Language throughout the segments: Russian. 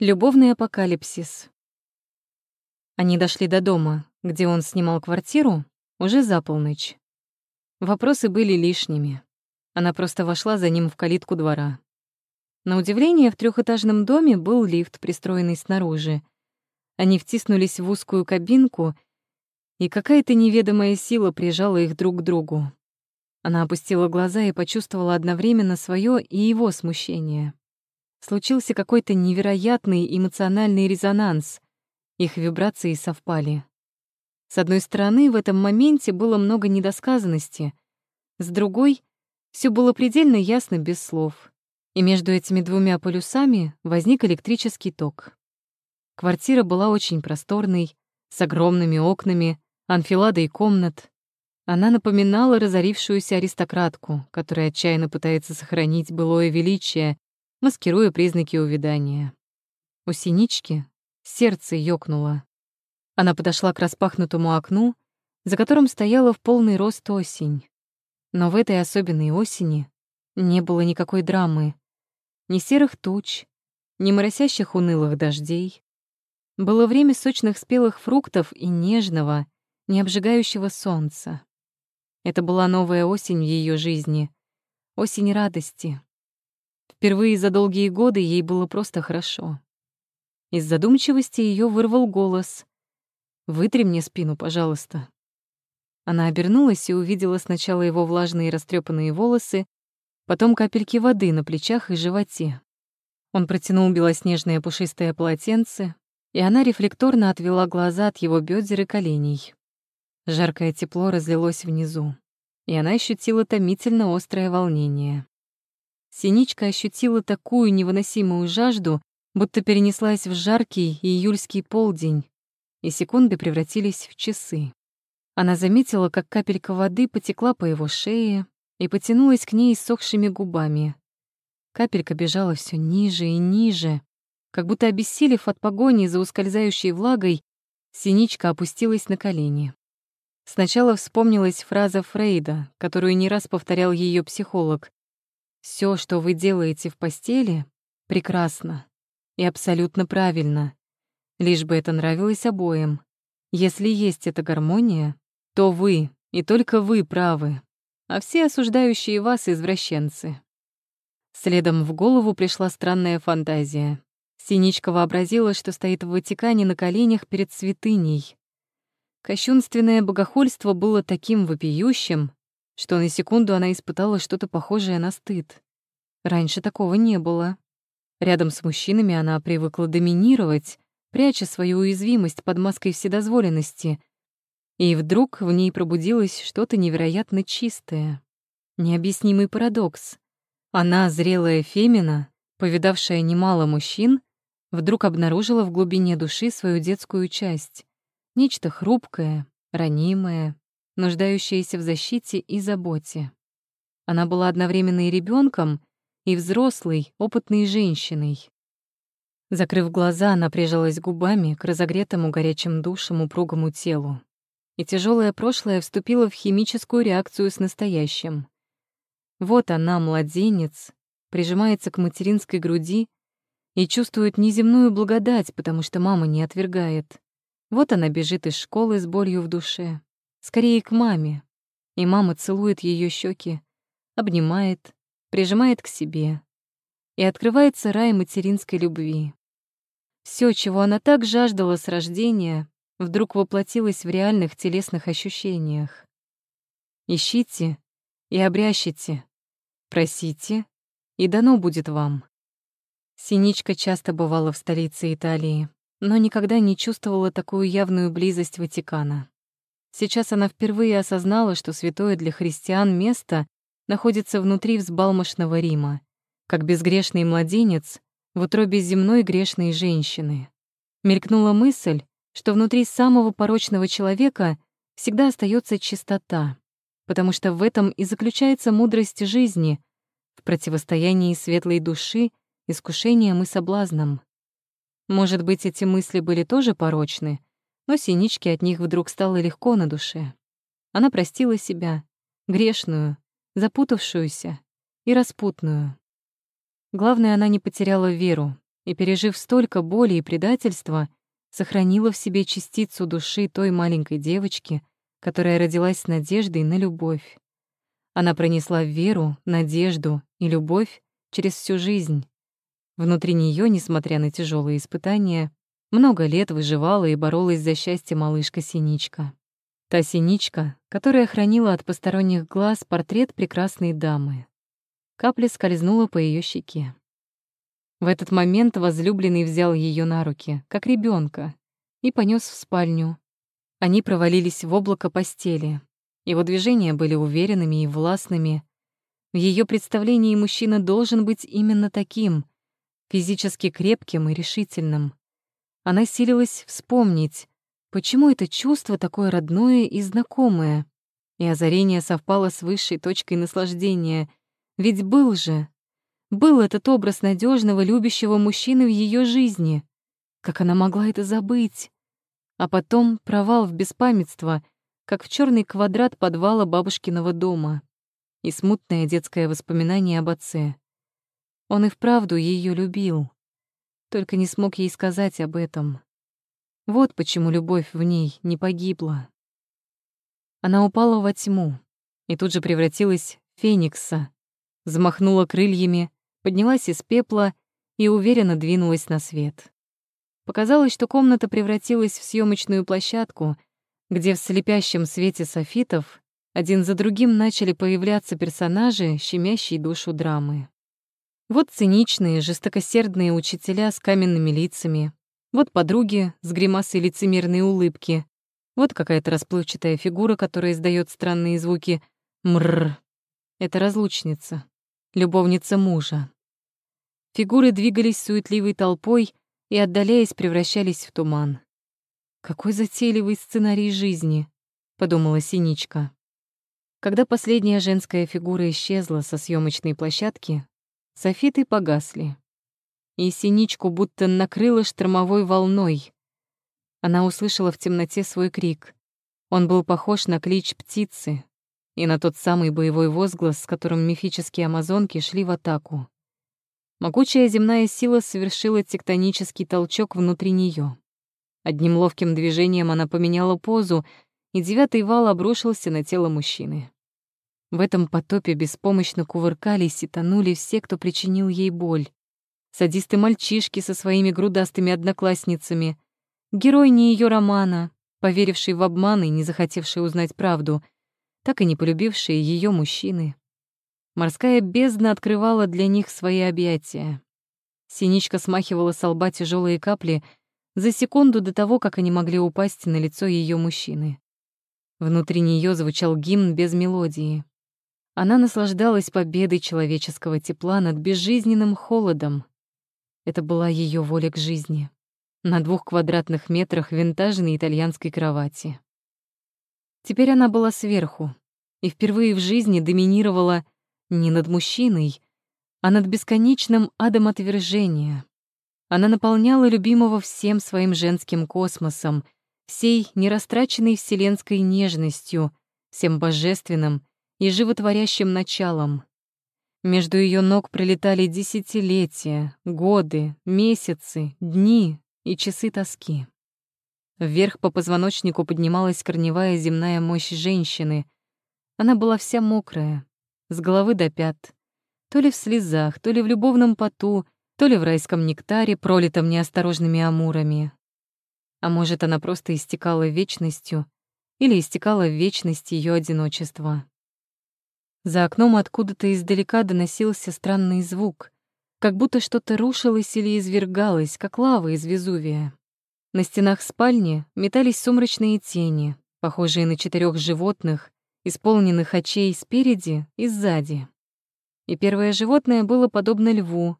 Любовный апокалипсис. Они дошли до дома, где он снимал квартиру, уже за полночь. Вопросы были лишними. Она просто вошла за ним в калитку двора. На удивление, в трехэтажном доме был лифт, пристроенный снаружи. Они втиснулись в узкую кабинку, и какая-то неведомая сила прижала их друг к другу. Она опустила глаза и почувствовала одновременно свое и его смущение. Случился какой-то невероятный эмоциональный резонанс. Их вибрации совпали. С одной стороны, в этом моменте было много недосказанности. С другой, все было предельно ясно без слов. И между этими двумя полюсами возник электрический ток. Квартира была очень просторной, с огромными окнами, анфиладой комнат. Она напоминала разорившуюся аристократку, которая отчаянно пытается сохранить былое величие, маскируя признаки увядания. У синички сердце ёкнуло. Она подошла к распахнутому окну, за которым стояла в полный рост осень. Но в этой особенной осени не было никакой драмы, ни серых туч, ни моросящих унылых дождей. Было время сочных спелых фруктов и нежного, не обжигающего солнца. Это была новая осень в ее жизни, осень радости, Впервые за долгие годы ей было просто хорошо. Из задумчивости ее вырвал голос. «Вытри мне спину, пожалуйста». Она обернулась и увидела сначала его влажные растрепанные волосы, потом капельки воды на плечах и животе. Он протянул белоснежное пушистое полотенце, и она рефлекторно отвела глаза от его бедер и коленей. Жаркое тепло разлилось внизу, и она ощутила томительно острое волнение. Синичка ощутила такую невыносимую жажду, будто перенеслась в жаркий июльский полдень, и секунды превратились в часы. Она заметила, как капелька воды потекла по его шее и потянулась к ней иссохшими губами. Капелька бежала все ниже и ниже, как будто обессилев от погони за ускользающей влагой, Синичка опустилась на колени. Сначала вспомнилась фраза Фрейда, которую не раз повторял ее психолог. Все, что вы делаете в постели, прекрасно и абсолютно правильно, лишь бы это нравилось обоим. Если есть эта гармония, то вы и только вы правы, а все осуждающие вас — извращенцы. Следом в голову пришла странная фантазия. Синичка вообразила, что стоит в Ватикане на коленях перед святыней. Кощунственное богохульство было таким вопиющим, что на секунду она испытала что-то похожее на стыд. Раньше такого не было. Рядом с мужчинами она привыкла доминировать, пряча свою уязвимость под маской вседозволенности. И вдруг в ней пробудилось что-то невероятно чистое. Необъяснимый парадокс. Она, зрелая Фемина, повидавшая немало мужчин, вдруг обнаружила в глубине души свою детскую часть. Нечто хрупкое, ранимое, нуждающаяся в защите и заботе. Она была одновременно и ребенком, и взрослой, опытной женщиной. Закрыв глаза, она прижалась губами к разогретому горячим душем упругому телу. И тяжелое прошлое вступило в химическую реакцию с настоящим. Вот она, младенец, прижимается к материнской груди и чувствует неземную благодать, потому что мама не отвергает. Вот она бежит из школы с болью в душе. Скорее к маме. И мама целует ее щеки, обнимает, прижимает к себе. И открывается рай материнской любви. Все, чего она так жаждала с рождения, вдруг воплотилось в реальных телесных ощущениях. Ищите и обрящите, просите, и дано будет вам. Синичка часто бывала в столице Италии, но никогда не чувствовала такую явную близость Ватикана. Сейчас она впервые осознала, что святое для христиан место находится внутри взбалмошного Рима, как безгрешный младенец в утробе земной грешной женщины. Мелькнула мысль, что внутри самого порочного человека всегда остается чистота, потому что в этом и заключается мудрость жизни, в противостоянии светлой души, искушениям и соблазнам. Может быть, эти мысли были тоже порочны, но синичке от них вдруг стало легко на душе. Она простила себя, грешную, запутавшуюся и распутную. Главное, она не потеряла веру и, пережив столько боли и предательства, сохранила в себе частицу души той маленькой девочки, которая родилась с надеждой на любовь. Она пронесла веру, надежду и любовь через всю жизнь. Внутри нее, несмотря на тяжелые испытания, много лет выживала и боролась за счастье малышка Синичка. Та Синичка, которая хранила от посторонних глаз портрет прекрасной дамы. Капля скользнула по ее щеке. В этот момент возлюбленный взял ее на руки, как ребенка, и понес в спальню. Они провалились в облако постели. Его движения были уверенными и властными. В ее представлении мужчина должен быть именно таким, физически крепким и решительным. Она силилась вспомнить, почему это чувство такое родное и знакомое, и озарение совпало с высшей точкой наслаждения, ведь был же, был этот образ надежного, любящего мужчины в ее жизни. Как она могла это забыть? А потом провал в беспамятство, как в черный квадрат подвала бабушкиного дома. И смутное детское воспоминание об отце. Он и вправду ее любил, только не смог ей сказать об этом. Вот почему любовь в ней не погибла. Она упала во тьму и тут же превратилась в феникса, взмахнула крыльями, поднялась из пепла и уверенно двинулась на свет. Показалось, что комната превратилась в съемочную площадку, где в слепящем свете софитов один за другим начали появляться персонажи, щемящие душу драмы. Вот циничные, жестокосердные учителя с каменными лицами, вот подруги с гримасой лицемерной улыбки, вот какая-то расплывчатая фигура, которая издает странные звуки «мррр». Это разлучница любовница мужа. Фигуры двигались суетливой толпой и, отдаляясь, превращались в туман. «Какой затейливый сценарий жизни», — подумала Синичка. Когда последняя женская фигура исчезла со съемочной площадки, софиты погасли. И Синичку будто накрыло штормовой волной. Она услышала в темноте свой крик. Он был похож на клич птицы, и на тот самый боевой возглас, с которым мифические амазонки шли в атаку. Могучая земная сила совершила тектонический толчок внутри нее. Одним ловким движением она поменяла позу, и девятый вал обрушился на тело мужчины. В этом потопе беспомощно кувыркались и тонули все, кто причинил ей боль. Садисты-мальчишки со своими грудастыми одноклассницами, герой не ее романа, поверивший в обман и не захотевший узнать правду — так и не полюбившие ее мужчины. Морская бездна открывала для них свои объятия. Синичка смахивала с лба тяжелые капли за секунду до того, как они могли упасть на лицо ее мужчины. Внутри нее звучал гимн без мелодии. Она наслаждалась победой человеческого тепла над безжизненным холодом. Это была ее воля к жизни. На двух квадратных метрах винтажной итальянской кровати. Теперь она была сверху и впервые в жизни доминировала не над мужчиной, а над бесконечным адом отвержения. Она наполняла любимого всем своим женским космосом, всей нерастраченной вселенской нежностью, всем божественным и животворящим началом. Между ее ног пролетали десятилетия, годы, месяцы, дни и часы тоски. Вверх по позвоночнику поднималась корневая земная мощь женщины. Она была вся мокрая, с головы до пят. То ли в слезах, то ли в любовном поту, то ли в райском нектаре, пролитом неосторожными амурами. А может, она просто истекала вечностью, или истекала в вечность ее одиночества. За окном откуда-то издалека доносился странный звук, как будто что-то рушилось или извергалось, как лава из Везувия. На стенах спальни метались сумрачные тени, похожие на четырех животных, исполненных очей спереди и сзади. И первое животное было подобно льву,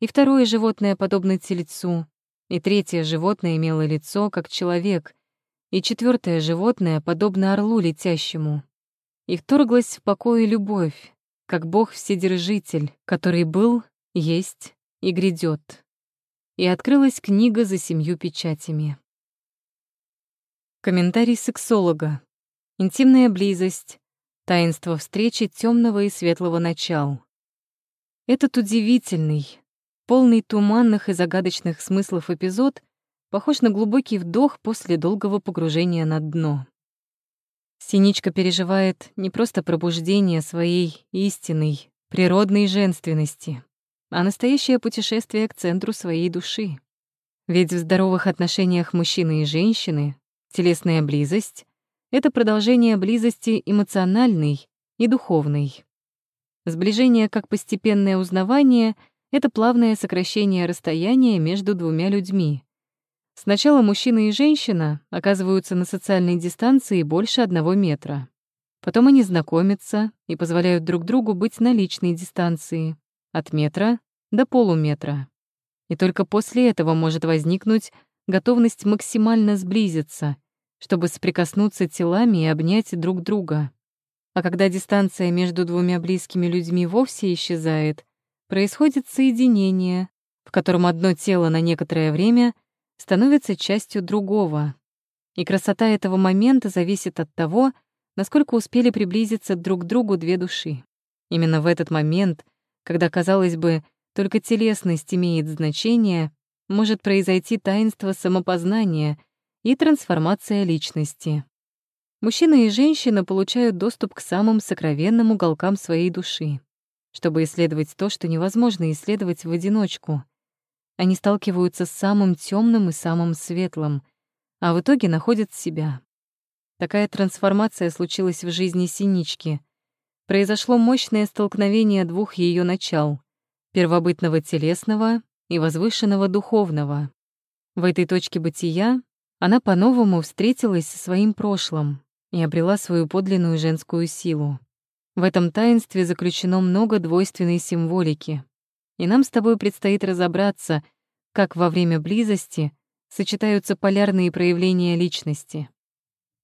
и второе животное подобно тельцу, и третье животное имело лицо, как человек, и четвертое животное подобно орлу летящему. И вторглась в покое любовь, как Бог-Вседержитель, который был, есть и грядет и открылась книга за семью печатями. Комментарий сексолога. Интимная близость. Таинство встречи темного и светлого начал. Этот удивительный, полный туманных и загадочных смыслов эпизод похож на глубокий вдох после долгого погружения на дно. Синичка переживает не просто пробуждение своей истинной, природной женственности, а настоящее путешествие к центру своей души. Ведь в здоровых отношениях мужчины и женщины телесная близость — это продолжение близости эмоциональной и духовной. Сближение как постепенное узнавание — это плавное сокращение расстояния между двумя людьми, Сначала мужчина и женщина оказываются на социальной дистанции больше одного метра. Потом они знакомятся и позволяют друг другу быть на личной дистанции от метра до полуметра. И только после этого может возникнуть готовность максимально сблизиться, чтобы соприкоснуться телами и обнять друг друга. А когда дистанция между двумя близкими людьми вовсе исчезает, происходит соединение, в котором одно тело на некоторое время становится частью другого. И красота этого момента зависит от того, насколько успели приблизиться друг к другу две души. Именно в этот момент, когда, казалось бы, только телесность имеет значение, может произойти таинство самопознания и трансформация личности. Мужчина и женщина получают доступ к самым сокровенным уголкам своей души, чтобы исследовать то, что невозможно исследовать в одиночку. Они сталкиваются с самым темным и самым светлым, а в итоге находят себя. Такая трансформация случилась в жизни Синички. Произошло мощное столкновение двух ее начал — первобытного телесного и возвышенного духовного. В этой точке бытия она по-новому встретилась со своим прошлым и обрела свою подлинную женскую силу. В этом таинстве заключено много двойственной символики, и нам с тобой предстоит разобраться, как во время близости сочетаются полярные проявления личности.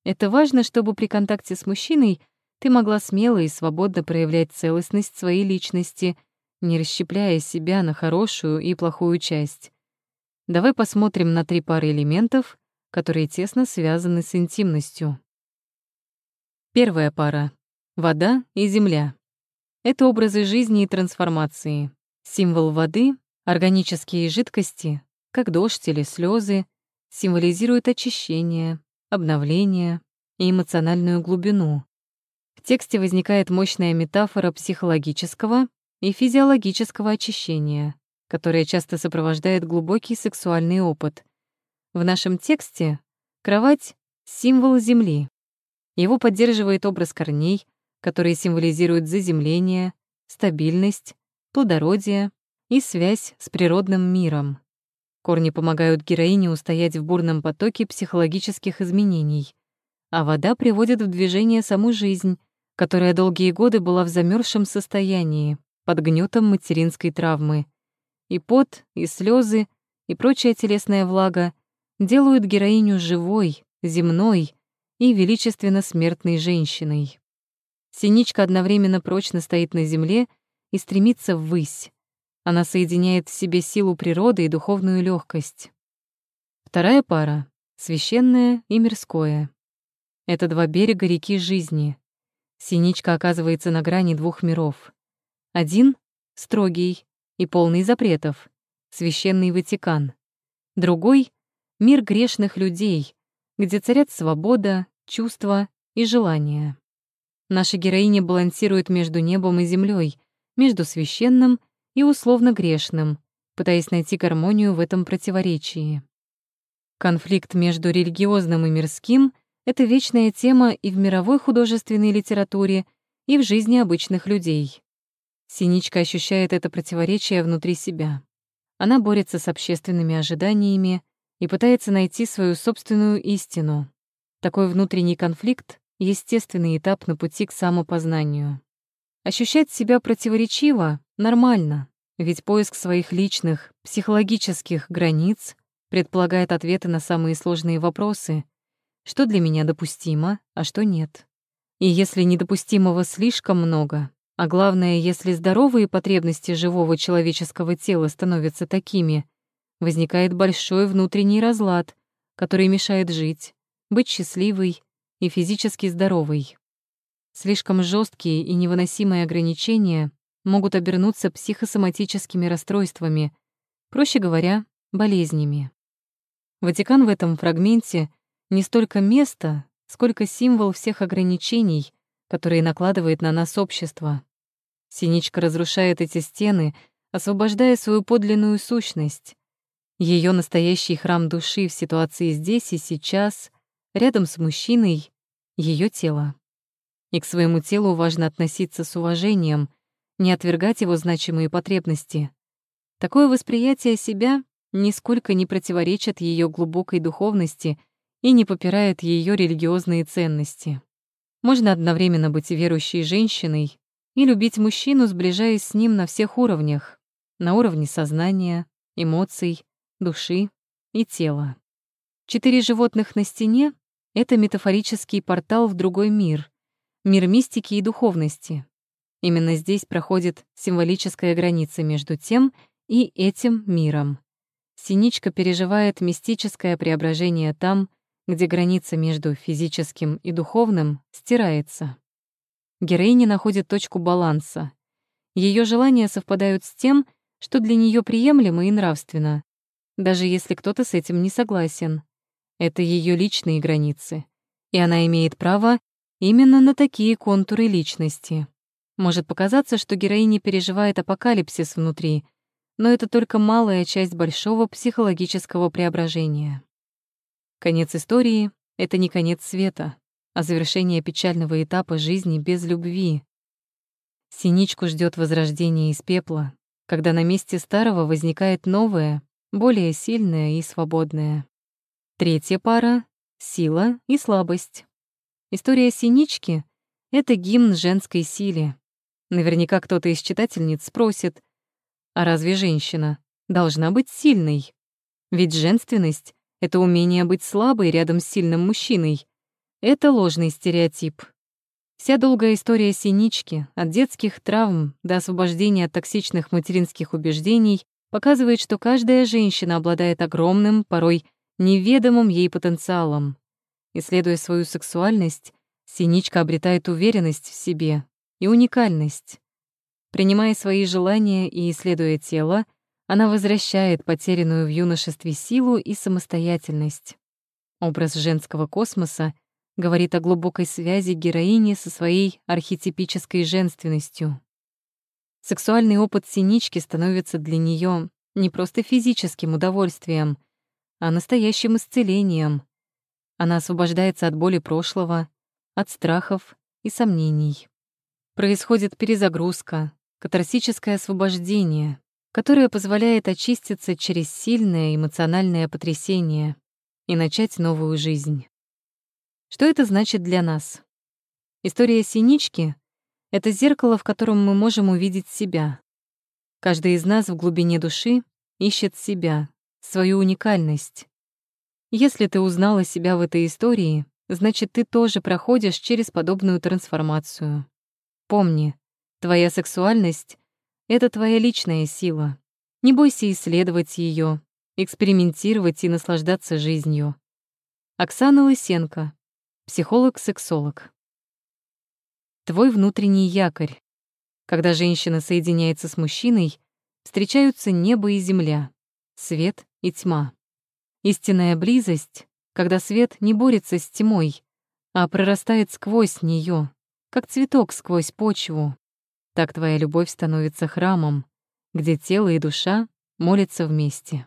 Это важно, чтобы при контакте с мужчиной ты могла смело и свободно проявлять целостность своей личности, не расщепляя себя на хорошую и плохую часть. Давай посмотрим на три пары элементов, которые тесно связаны с интимностью. Первая пара — вода и земля. Это образы жизни и трансформации. Символ воды — органические жидкости, как дождь или слезы, символизируют очищение, обновление и эмоциональную глубину. В тексте возникает мощная метафора психологического и физиологического очищения, которая часто сопровождает глубокий сексуальный опыт. В нашем тексте кровать — символ Земли. Его поддерживает образ корней, которые символизируют заземление, стабильность, плодородие и связь с природным миром. Корни помогают героине устоять в бурном потоке психологических изменений, а вода приводит в движение саму жизнь, которая долгие годы была в замерзшем состоянии, под гнетом материнской травмы. И пот, и слезы, и прочая телесная влага делают героиню живой, земной и величественно смертной женщиной. Синичка одновременно прочно стоит на земле и стремится ввысь. Она соединяет в себе силу природы и духовную легкость. Вторая пара — священное и мирское. Это два берега реки жизни. Синичка оказывается на грани двух миров. Один — строгий и полный запретов, священный Ватикан. Другой — мир грешных людей, где царят свобода, чувства и желания. Наша героиня балансирует между небом и землей, между священным и условно грешным, пытаясь найти гармонию в этом противоречии. Конфликт между религиозным и мирским — это вечная тема и в мировой художественной литературе, и в жизни обычных людей. Синичка ощущает это противоречие внутри себя. Она борется с общественными ожиданиями и пытается найти свою собственную истину. Такой внутренний конфликт — естественный этап на пути к самопознанию. Ощущать себя противоречиво нормально, ведь поиск своих личных, психологических границ предполагает ответы на самые сложные вопросы, что для меня допустимо, а что нет. И если недопустимого слишком много, а главное, если здоровые потребности живого человеческого тела становятся такими, возникает большой внутренний разлад, который мешает жить, быть счастливой и физически здоровой. Слишком жесткие и невыносимые ограничения могут обернуться психосоматическими расстройствами, проще говоря, болезнями. Ватикан в этом фрагменте не столько место, сколько символ всех ограничений, которые накладывает на нас общество. Синичка разрушает эти стены, освобождая свою подлинную сущность. Ее настоящий храм души в ситуации здесь и сейчас, рядом с мужчиной, ее тело. И к своему телу важно относиться с уважением, не отвергать его значимые потребности. Такое восприятие себя нисколько не противоречит ее глубокой духовности и не попирает ее религиозные ценности. Можно одновременно быть верующей женщиной и любить мужчину, сближаясь с ним на всех уровнях, на уровне сознания, эмоций, души и тела. Четыре животных на стене — это метафорический портал в другой мир, мир мистики и духовности. Именно здесь проходит символическая граница между тем и этим миром. Синичка переживает мистическое преображение там, где граница между физическим и духовным стирается. Героиня находит точку баланса. Ее желания совпадают с тем, что для нее приемлемо и нравственно, даже если кто-то с этим не согласен. Это ее личные границы, и она имеет право именно на такие контуры личности. Может показаться, что героиня переживает апокалипсис внутри, но это только малая часть большого психологического преображения. Конец истории — это не конец света а завершение печального этапа жизни без любви. Синичку ждет возрождение из пепла, когда на месте старого возникает новое, более сильное и свободное. Третья пара — сила и слабость. История Синички — это гимн женской силе. Наверняка кто-то из читательниц спросит, а разве женщина должна быть сильной? Ведь женственность — это умение быть слабой рядом с сильным мужчиной, это ложный стереотип. Вся долгая история Синички, от детских травм до освобождения от токсичных материнских убеждений, показывает, что каждая женщина обладает огромным, порой неведомым ей потенциалом. Исследуя свою сексуальность, Синичка обретает уверенность в себе и уникальность. Принимая свои желания и исследуя тело, она возвращает потерянную в юношестве силу и самостоятельность. Образ женского космоса — говорит о глубокой связи героини со своей архетипической женственностью. Сексуальный опыт синички становится для нее не просто физическим удовольствием, а настоящим исцелением. Она освобождается от боли прошлого, от страхов и сомнений. Происходит перезагрузка, катарсическое освобождение, которое позволяет очиститься через сильное эмоциональное потрясение и начать новую жизнь. Что это значит для нас? История синички — это зеркало, в котором мы можем увидеть себя. Каждый из нас в глубине души ищет себя, свою уникальность. Если ты узнала себя в этой истории, значит, ты тоже проходишь через подобную трансформацию. Помни, твоя сексуальность — это твоя личная сила. Не бойся исследовать ее, экспериментировать и наслаждаться жизнью. Оксана Лысенко, Психолог-сексолог. Твой внутренний якорь. Когда женщина соединяется с мужчиной, встречаются небо и земля, свет и тьма. Истинная близость, когда свет не борется с тьмой, а прорастает сквозь нее, как цветок сквозь почву. Так твоя любовь становится храмом, где тело и душа молятся вместе.